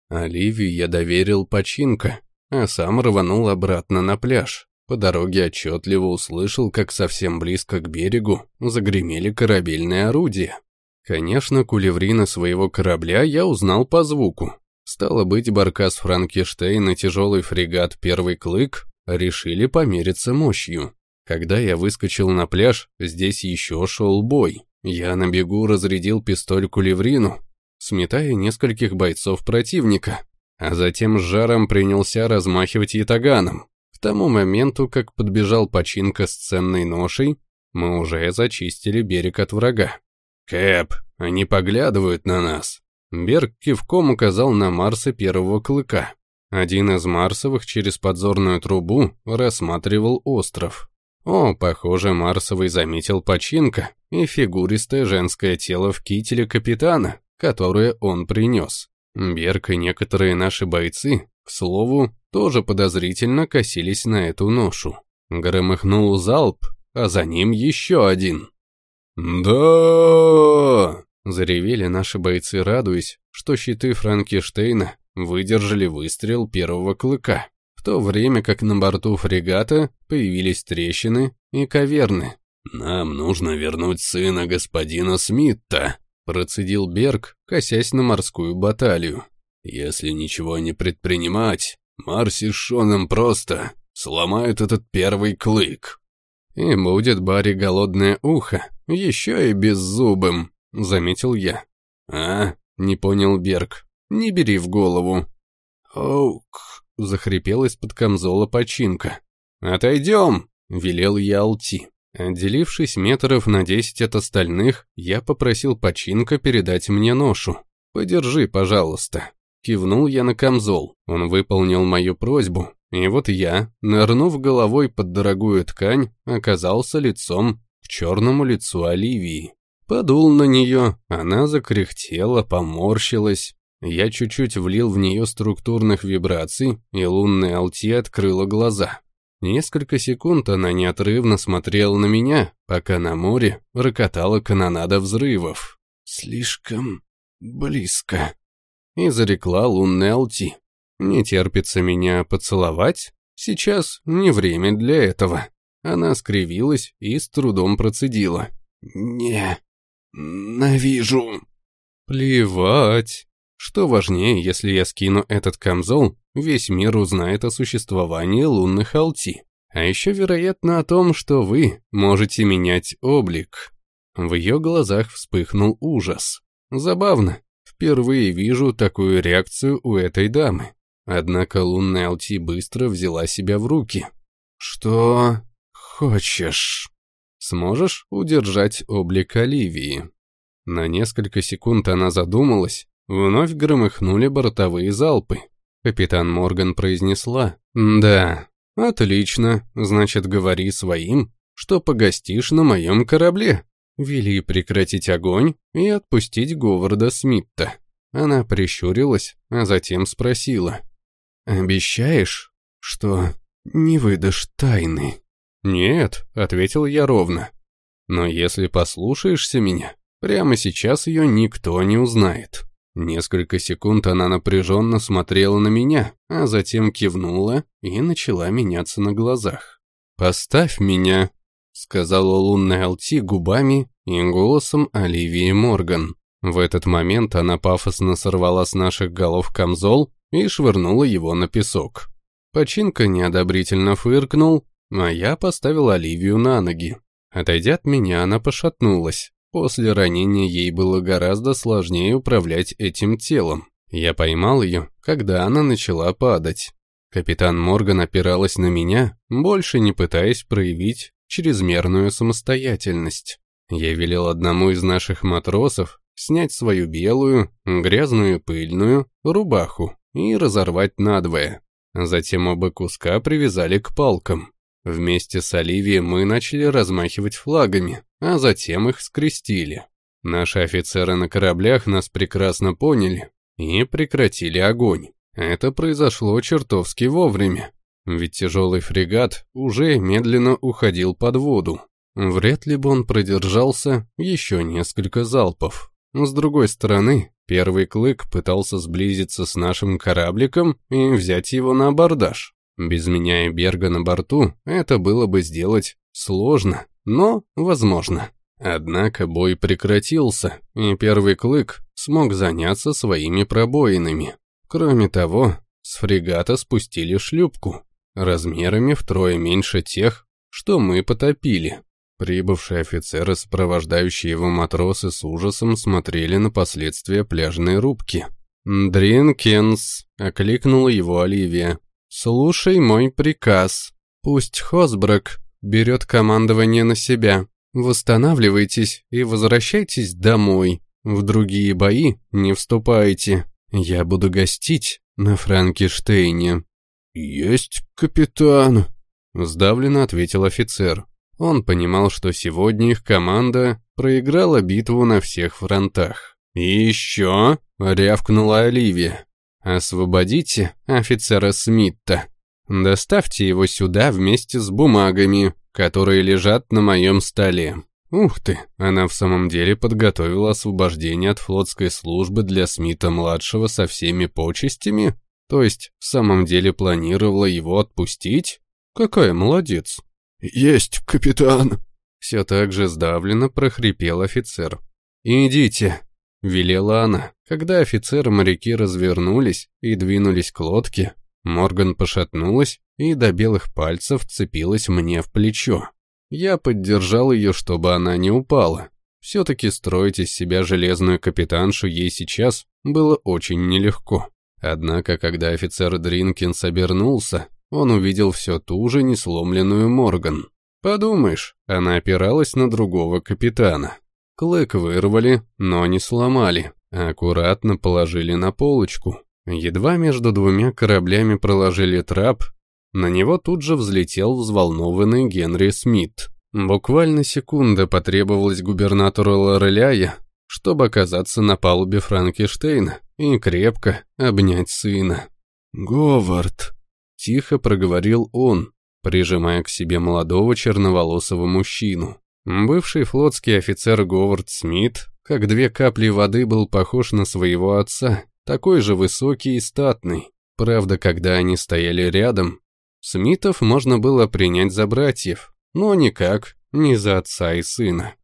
Оливию я доверил починка, а сам рванул обратно на пляж. По дороге отчетливо услышал, как совсем близко к берегу загремели корабельные орудия. Конечно, кулеврина своего корабля я узнал по звуку. Стало быть, баркас Франкенштейн и тяжелый фрегат «Первый клык» решили помериться мощью. Когда я выскочил на пляж, здесь еще шел бой. Я на бегу разрядил пистоль кулеврину, сметая нескольких бойцов противника, а затем с жаром принялся размахивать ятаганом. К тому моменту, как подбежал починка с ценной ношей, мы уже зачистили берег от врага. «Кэп, они поглядывают на нас!» Берг кивком указал на Марса первого клыка. Один из Марсовых через подзорную трубу рассматривал остров. О, похоже, Марсовый заметил починка и фигуристое женское тело в кителе капитана, которое он принес. Берг и некоторые наши бойцы, к слову, тоже подозрительно косились на эту ношу. Громыхнул залп, а за ним еще один. «Да!» – заревели наши бойцы, радуясь, что щиты Франкенштейна выдержали выстрел первого клыка, в то время как на борту фрегата появились трещины и каверны. «Нам нужно вернуть сына господина Смитта», Процедил Берг, косясь на морскую баталию. «Если ничего не предпринимать, Марси с Шоном просто сломают этот первый клык». «И будет Барри голодное ухо, еще и беззубым», — заметил я. «А?» — не понял Берг. «Не бери в голову». «Оук», — захрипел из-под камзола починка. «Отойдем», — велел я Алти. Отделившись метров на десять от остальных, я попросил починка передать мне ношу. «Подержи, пожалуйста». Кивнул я на камзол. Он выполнил мою просьбу, и вот я, нырнув головой под дорогую ткань, оказался лицом к черному лицу Оливии. Подул на нее, она закряхтела, поморщилась. Я чуть-чуть влил в нее структурных вибраций, и лунная Алти открыла глаза. Несколько секунд она неотрывно смотрела на меня, пока на море рокотала канонада взрывов. «Слишком близко», — и зарекла лунная Алти. «Не терпится меня поцеловать? Сейчас не время для этого». Она скривилась и с трудом процедила. «Не, навижу». «Плевать. Что важнее, если я скину этот камзол весь мир узнает о существовании лунных алти. А еще, вероятно, о том, что вы можете менять облик. В ее глазах вспыхнул ужас. Забавно. Впервые вижу такую реакцию у этой дамы. Однако лунная Алти быстро взяла себя в руки. «Что хочешь?» «Сможешь удержать облик Оливии?» На несколько секунд она задумалась, вновь громыхнули бортовые залпы. Капитан Морган произнесла. «Да, отлично, значит, говори своим, что погостишь на моем корабле». Вели прекратить огонь и отпустить Говарда Смитта. Она прищурилась, а затем спросила. «Обещаешь, что не выдашь тайны?» «Нет», — ответил я ровно. «Но если послушаешься меня, прямо сейчас ее никто не узнает». Несколько секунд она напряженно смотрела на меня, а затем кивнула и начала меняться на глазах. «Поставь меня», — сказала лунная Алти губами и голосом Оливии Морган. В этот момент она пафосно сорвала с наших голов камзол и швырнула его на песок. Починка неодобрительно фыркнул, а я поставил Оливию на ноги. Отойдя от меня, она пошатнулась, После ранения ей было гораздо сложнее управлять этим телом. Я поймал ее, когда она начала падать. Капитан Морган опиралась на меня, больше не пытаясь проявить чрезмерную самостоятельность. Я велел одному из наших матросов снять свою белую, грязную пыльную рубаху и разорвать надвое. Затем оба куска привязали к палкам. Вместе с Оливией мы начали размахивать флагами, а затем их скрестили. Наши офицеры на кораблях нас прекрасно поняли и прекратили огонь. Это произошло чертовски вовремя, ведь тяжелый фрегат уже медленно уходил под воду. Вряд ли бы он продержался еще несколько залпов. С другой стороны, первый клык пытался сблизиться с нашим корабликом и взять его на абордаж. Без меня и Берга на борту это было бы сделать сложно, но возможно. Однако бой прекратился, и первый клык смог заняться своими пробоинами. Кроме того, с фрегата спустили шлюпку, размерами втрое меньше тех, что мы потопили. Прибывшие офицеры, сопровождающие его матросы с ужасом смотрели на последствия пляжной рубки. «Дринкинс», — окликнула его Оливия, — «слушай мой приказ. Пусть Хосбрак берет командование на себя. Восстанавливайтесь и возвращайтесь домой. В другие бои не вступайте. Я буду гостить на Франкенштейне». «Есть, капитан», — сдавленно ответил офицер. Он понимал, что сегодня их команда проиграла битву на всех фронтах. «И еще!» — рявкнула Оливия. «Освободите офицера Смитта. Доставьте его сюда вместе с бумагами, которые лежат на моем столе». Ух ты, она в самом деле подготовила освобождение от флотской службы для Смита-младшего со всеми почестями? То есть, в самом деле планировала его отпустить? Какая молодец. «Есть, капитан!» Все так же сдавленно прохрипел офицер. «Идите!» — велела она. Когда офицеры-моряки развернулись и двинулись к лодке, Морган пошатнулась и до белых пальцев цепилась мне в плечо. Я поддержал ее, чтобы она не упала. Все-таки строить из себя железную капитаншу ей сейчас было очень нелегко. Однако, когда офицер Дринкинс обернулся, он увидел все ту же несломленную Морган. Подумаешь, она опиралась на другого капитана. Клык вырвали, но не сломали, а аккуратно положили на полочку. Едва между двумя кораблями проложили трап, на него тут же взлетел взволнованный Генри Смит. Буквально секунда потребовалась губернатору Лореляя, чтобы оказаться на палубе Франкенштейна и крепко обнять сына. «Говард», Тихо проговорил он, прижимая к себе молодого черноволосого мужчину. Бывший флотский офицер Говард Смит, как две капли воды, был похож на своего отца, такой же высокий и статный. Правда, когда они стояли рядом, Смитов можно было принять за братьев, но никак не за отца и сына.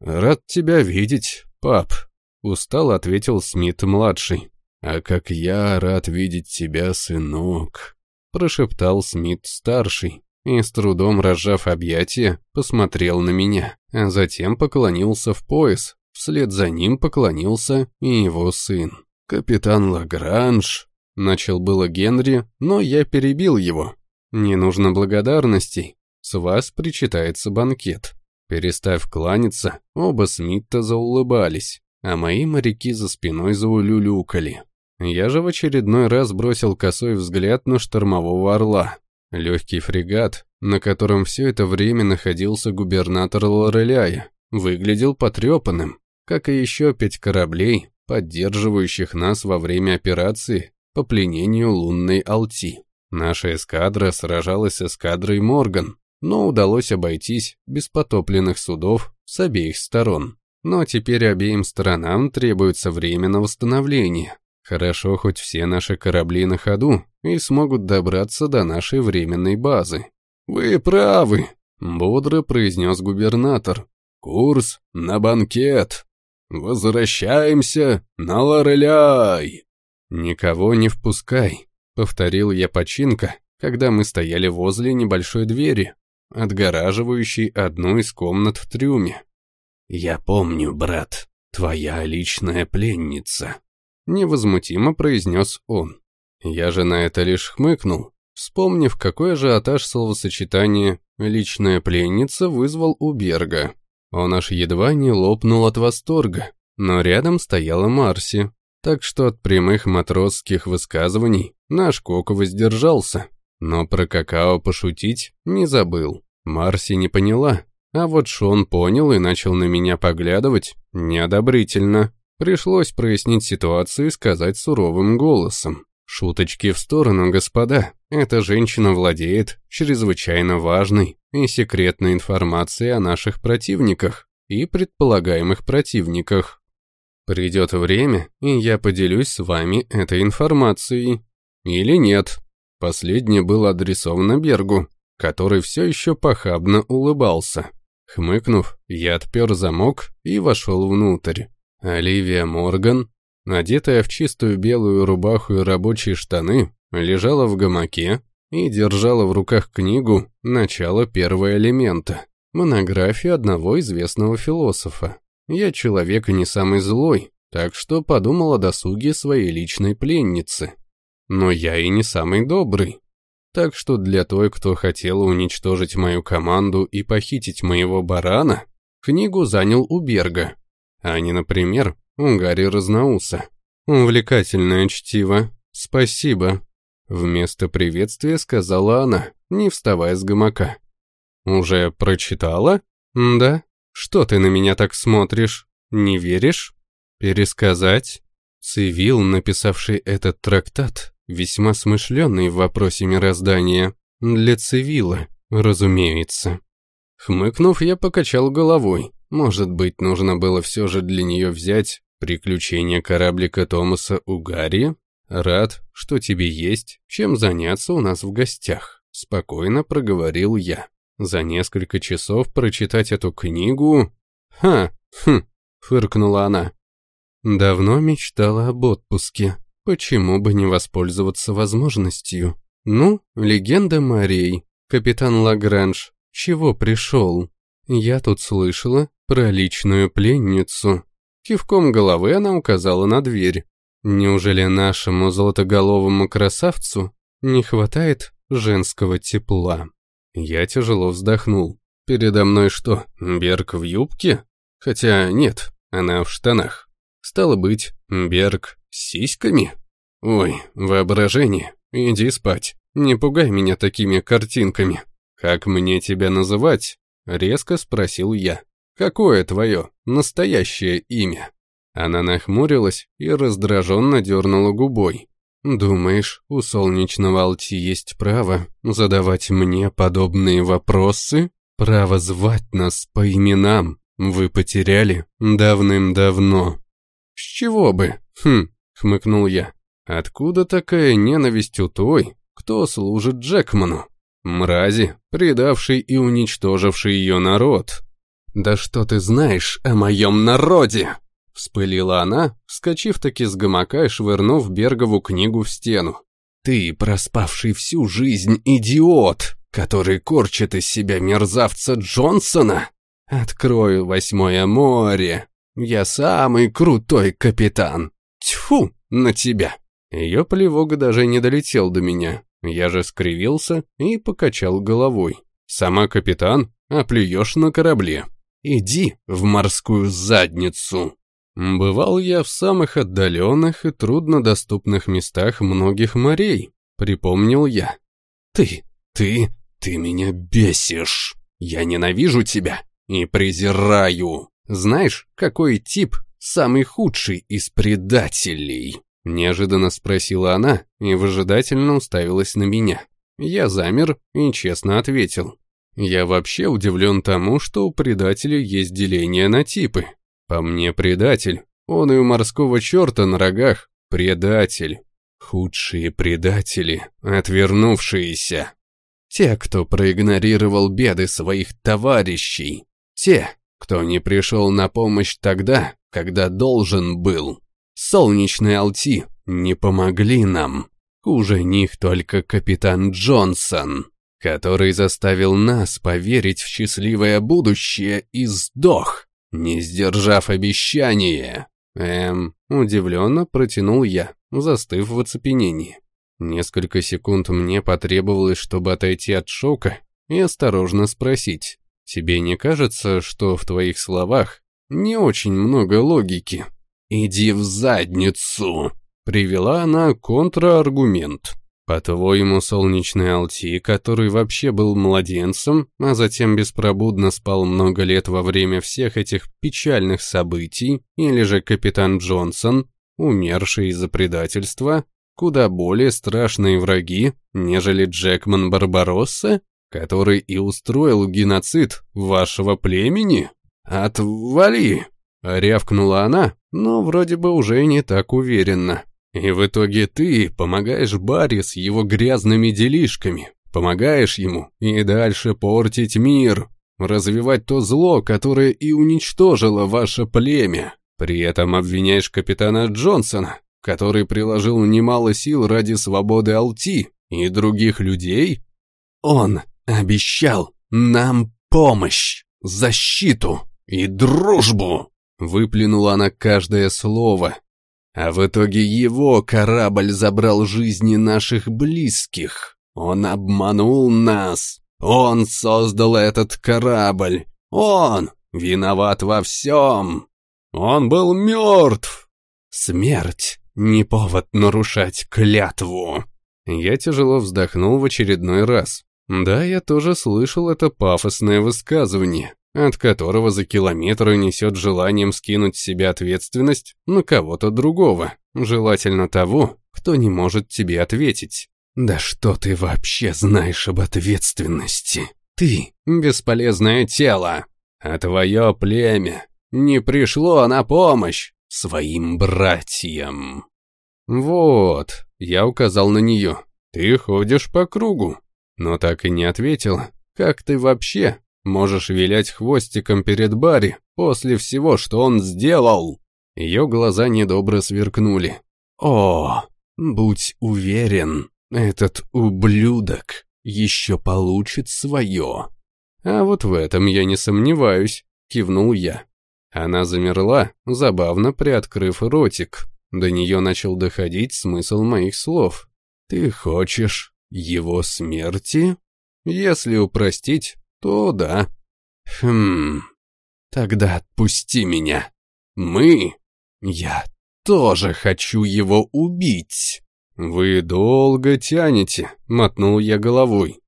«Рад тебя видеть, пап», — устал ответил Смит-младший. «А как я рад видеть тебя, сынок», прошептал Смит-старший и, с трудом разжав объятия, посмотрел на меня, а затем поклонился в пояс, вслед за ним поклонился и его сын. «Капитан Лагранж», — начал было Генри, но я перебил его. «Не нужно благодарностей, с вас причитается банкет». Перестав кланяться, оба Смитта заулыбались, а мои моряки за спиной заулюлюкали. Я же в очередной раз бросил косой взгляд на штормового орла. Легкий фрегат, на котором все это время находился губернатор Лореляя, выглядел потрепанным, как и еще пять кораблей, поддерживающих нас во время операции по пленению лунной Алти. Наша эскадра сражалась с эскадрой Морган, но удалось обойтись без потопленных судов с обеих сторон. Но теперь обеим сторонам требуется время на восстановление. Хорошо, хоть все наши корабли на ходу и смогут добраться до нашей временной базы. «Вы правы», — бодро произнес губернатор. «Курс на банкет. Возвращаемся на Лореляй». «Никого не впускай», — повторил я починка, когда мы стояли возле небольшой двери, отгораживающей одну из комнат в трюме. «Я помню, брат, твоя личная пленница», — невозмутимо произнес он. Я же на это лишь хмыкнул, вспомнив, какой ажиотаж словосочетание «личная пленница» вызвал у Берга. Он аж едва не лопнул от восторга, но рядом стояла Марси, так что от прямых матросских высказываний наш Коко воздержался. Но про какао пошутить не забыл. Марси не поняла, а вот Шон понял и начал на меня поглядывать неодобрительно. Пришлось прояснить ситуацию и сказать суровым голосом. Шуточки в сторону, господа. Эта женщина владеет чрезвычайно важной и секретной информацией о наших противниках и предполагаемых противниках. Придет время, и я поделюсь с вами этой информацией. Или нет. Последнее было адресовано Бергу, который все еще похабно улыбался. Хмыкнув, я отпер замок и вошел внутрь. Оливия Морган, одетая в чистую белую рубаху и рабочие штаны, лежала в гамаке и держала в руках книгу «Начало первого элемента», монографию одного известного философа. Я человек не самый злой, так что подумал о досуге своей личной пленницы. Но я и не самый добрый. Так что для той, кто хотел уничтожить мою команду и похитить моего барана, книгу занял у Берга, а не, например, Гарри Разноуса. «Увлекательное чтиво. Спасибо», — вместо приветствия сказала она, не вставая с гамака. «Уже прочитала?» «Да», «Что ты на меня так смотришь? Не веришь? Пересказать?» Цивил, написавший этот трактат, весьма смышленный в вопросе мироздания. Для Цивила, разумеется. Хмыкнув, я покачал головой. Может быть, нужно было все же для нее взять «Приключения кораблика Томаса у Гарри»? Рад, что тебе есть, чем заняться у нас в гостях. Спокойно проговорил я. За несколько часов прочитать эту книгу... Ха, хм, фыркнула она. Давно мечтала об отпуске. Почему бы не воспользоваться возможностью? Ну, легенда морей, капитан Лагранж, чего пришел? Я тут слышала про личную пленницу. Кивком головы она указала на дверь. Неужели нашему золотоголовому красавцу не хватает женского тепла? Я тяжело вздохнул. Передо мной что, Берг в юбке? Хотя нет, она в штанах. Стало быть, Берг с сиськами? Ой, воображение, иди спать. Не пугай меня такими картинками. Как мне тебя называть? Резко спросил я. Какое твое настоящее имя? Она нахмурилась и раздраженно дернула губой. «Думаешь, у солнечного Алти есть право задавать мне подобные вопросы? Право звать нас по именам вы потеряли давным-давно». «С чего бы?» «Хм», — хмыкнул я. «Откуда такая ненависть у той, кто служит Джекману? Мрази, предавший и уничтоживший ее народ». «Да что ты знаешь о моем народе?» Вспылила она, вскочив таки с гамака и швырнув Бергову книгу в стену. «Ты, проспавший всю жизнь идиот, который корчит из себя мерзавца Джонсона! Открою восьмое море! Я самый крутой капитан! Тьфу на тебя!» Ее плевок даже не долетел до меня. Я же скривился и покачал головой. «Сама капитан, а плюешь на корабле. Иди в морскую задницу!» Бывал я в самых отдаленных и труднодоступных местах многих морей, припомнил я. Ты, ты, ты меня бесишь. Я ненавижу тебя и презираю. Знаешь, какой тип самый худший из предателей? Неожиданно спросила она и выжидательно уставилась на меня. Я замер и честно ответил. Я вообще удивлен тому, что у предателей есть деление на типы. По мне предатель. Он и у морского черта на рогах предатель. Худшие предатели, отвернувшиеся. Те, кто проигнорировал беды своих товарищей. Те, кто не пришел на помощь тогда, когда должен был. Солнечные Алти не помогли нам. Хуже них только капитан Джонсон, который заставил нас поверить в счастливое будущее и сдох не сдержав обещание. Эм, удивленно протянул я, застыв в оцепенении. Несколько секунд мне потребовалось, чтобы отойти от шока и осторожно спросить. Тебе не кажется, что в твоих словах не очень много логики? «Иди в задницу!» Привела она контраргумент. По-твоему, солнечный Алти, который вообще был младенцем, а затем беспробудно спал много лет во время всех этих печальных событий, или же капитан Джонсон, умерший из-за предательства, куда более страшные враги, нежели Джекман Барбаросса, который и устроил геноцид вашего племени? Отвали! Рявкнула она, но вроде бы уже не так уверенно. И в итоге ты помогаешь Барри с его грязными делишками, помогаешь ему и дальше портить мир, развивать то зло, которое и уничтожило ваше племя. При этом обвиняешь капитана Джонсона, который приложил немало сил ради свободы Алти и других людей. Он обещал нам помощь, защиту и дружбу. Выплюнула она каждое слово, а в итоге его корабль забрал жизни наших близких. Он обманул нас. Он создал этот корабль. Он виноват во всем. Он был мертв. Смерть — не повод нарушать клятву. Я тяжело вздохнул в очередной раз. Да, я тоже слышал это пафосное высказывание от которого за километры несет желанием скинуть с себя ответственность на кого-то другого, желательно того, кто не может тебе ответить. Да что ты вообще знаешь об ответственности? Ты — бесполезное тело, а твое племя не пришло на помощь своим братьям. Вот, я указал на нее. Ты ходишь по кругу, но так и не ответила. Как ты вообще Можешь вилять хвостиком перед Барри после всего, что он сделал!» Ее глаза недобро сверкнули. «О, будь уверен, этот ублюдок еще получит свое!» «А вот в этом я не сомневаюсь», — кивнул я. Она замерла, забавно приоткрыв ротик. До нее начал доходить смысл моих слов. «Ты хочешь его смерти?» Если упростить, то да. Хм, тогда отпусти меня. Мы? Я тоже хочу его убить. Вы долго тянете, мотнул я головой.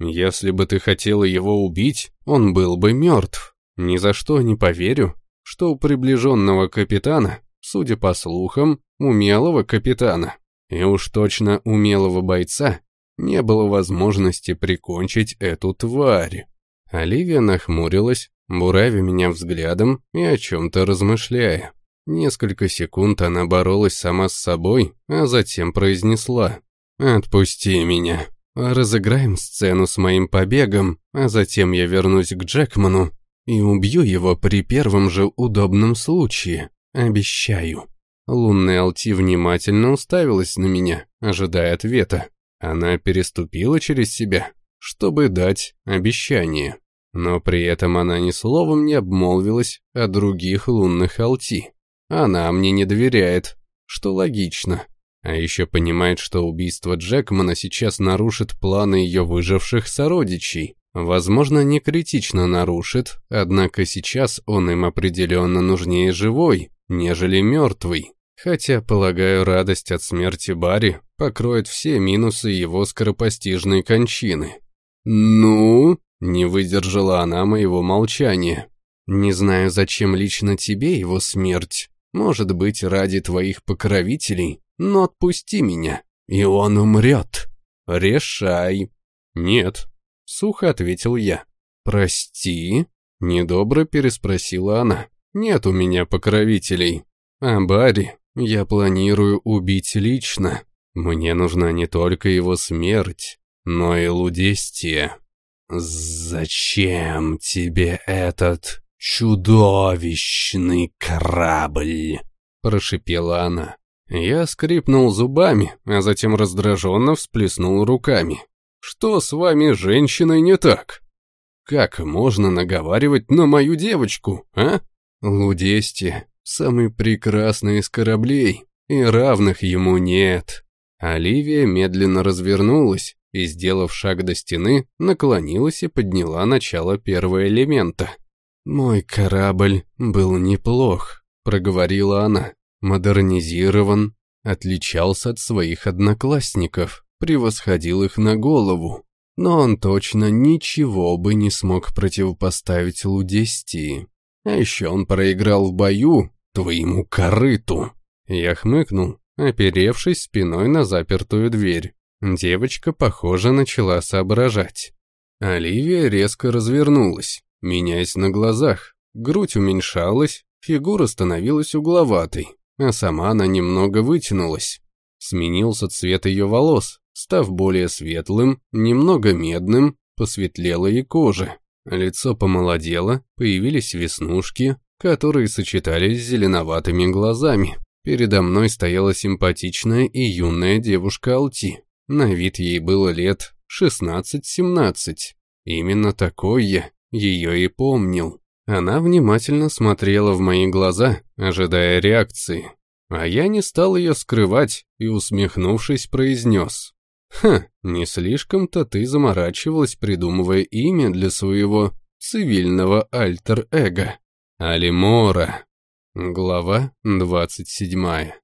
Если бы ты хотела его убить, он был бы мертв. Ни за что не поверю, что у приближенного капитана, судя по слухам, умелого капитана, и уж точно умелого бойца, не было возможности прикончить эту тварь. Оливия нахмурилась, буравя меня взглядом и о чем-то размышляя. Несколько секунд она боролась сама с собой, а затем произнесла «Отпусти меня. Разыграем сцену с моим побегом, а затем я вернусь к Джекману и убью его при первом же удобном случае. Обещаю». Лунная Алти внимательно уставилась на меня, ожидая ответа. Она переступила через себя, чтобы дать обещание. Но при этом она ни словом не обмолвилась о других лунных Алти. Она мне не доверяет, что логично. А еще понимает, что убийство Джекмана сейчас нарушит планы ее выживших сородичей. Возможно, не критично нарушит, однако сейчас он им определенно нужнее живой, нежели мертвый. Хотя, полагаю, радость от смерти Барри покроет все минусы его скоропостижной кончины. «Ну?» Не выдержала она моего молчания. Не знаю, зачем лично тебе его смерть. Может быть, ради твоих покровителей, но отпусти меня, и он умрет. Решай. Нет, сухо ответил я. Прости? Недобро переспросила она. Нет у меня покровителей. А Барри я планирую убить лично. Мне нужна не только его смерть, но и Лудестия. «Зачем тебе этот чудовищный корабль?» – прошипела она. Я скрипнул зубами, а затем раздраженно всплеснул руками. «Что с вами, женщиной, не так? Как можно наговаривать на мою девочку, а? Лудести – самый прекрасный из кораблей, и равных ему нет. Оливия медленно развернулась и, сделав шаг до стены, наклонилась и подняла начало первого элемента. «Мой корабль был неплох», — проговорила она. «Модернизирован, отличался от своих одноклассников, превосходил их на голову. Но он точно ничего бы не смог противопоставить Лудестии. А еще он проиграл в бою твоему корыту». Я хмыкнул, оперевшись спиной на запертую дверь. Девочка, похоже, начала соображать. Оливия резко развернулась, меняясь на глазах. Грудь уменьшалась, фигура становилась угловатой, а сама она немного вытянулась. Сменился цвет ее волос, став более светлым, немного медным, посветлела и кожа. Лицо помолодело, появились веснушки, которые сочетались с зеленоватыми глазами. Передо мной стояла симпатичная и юная девушка Алти. На вид ей было лет 16-17. Именно такой я ее и помнил. Она внимательно смотрела в мои глаза, ожидая реакции. А я не стал ее скрывать и, усмехнувшись, произнес. «Ха, не слишком-то ты заморачивалась, придумывая имя для своего цивильного альтер-эго. Алимора». Глава двадцать седьмая.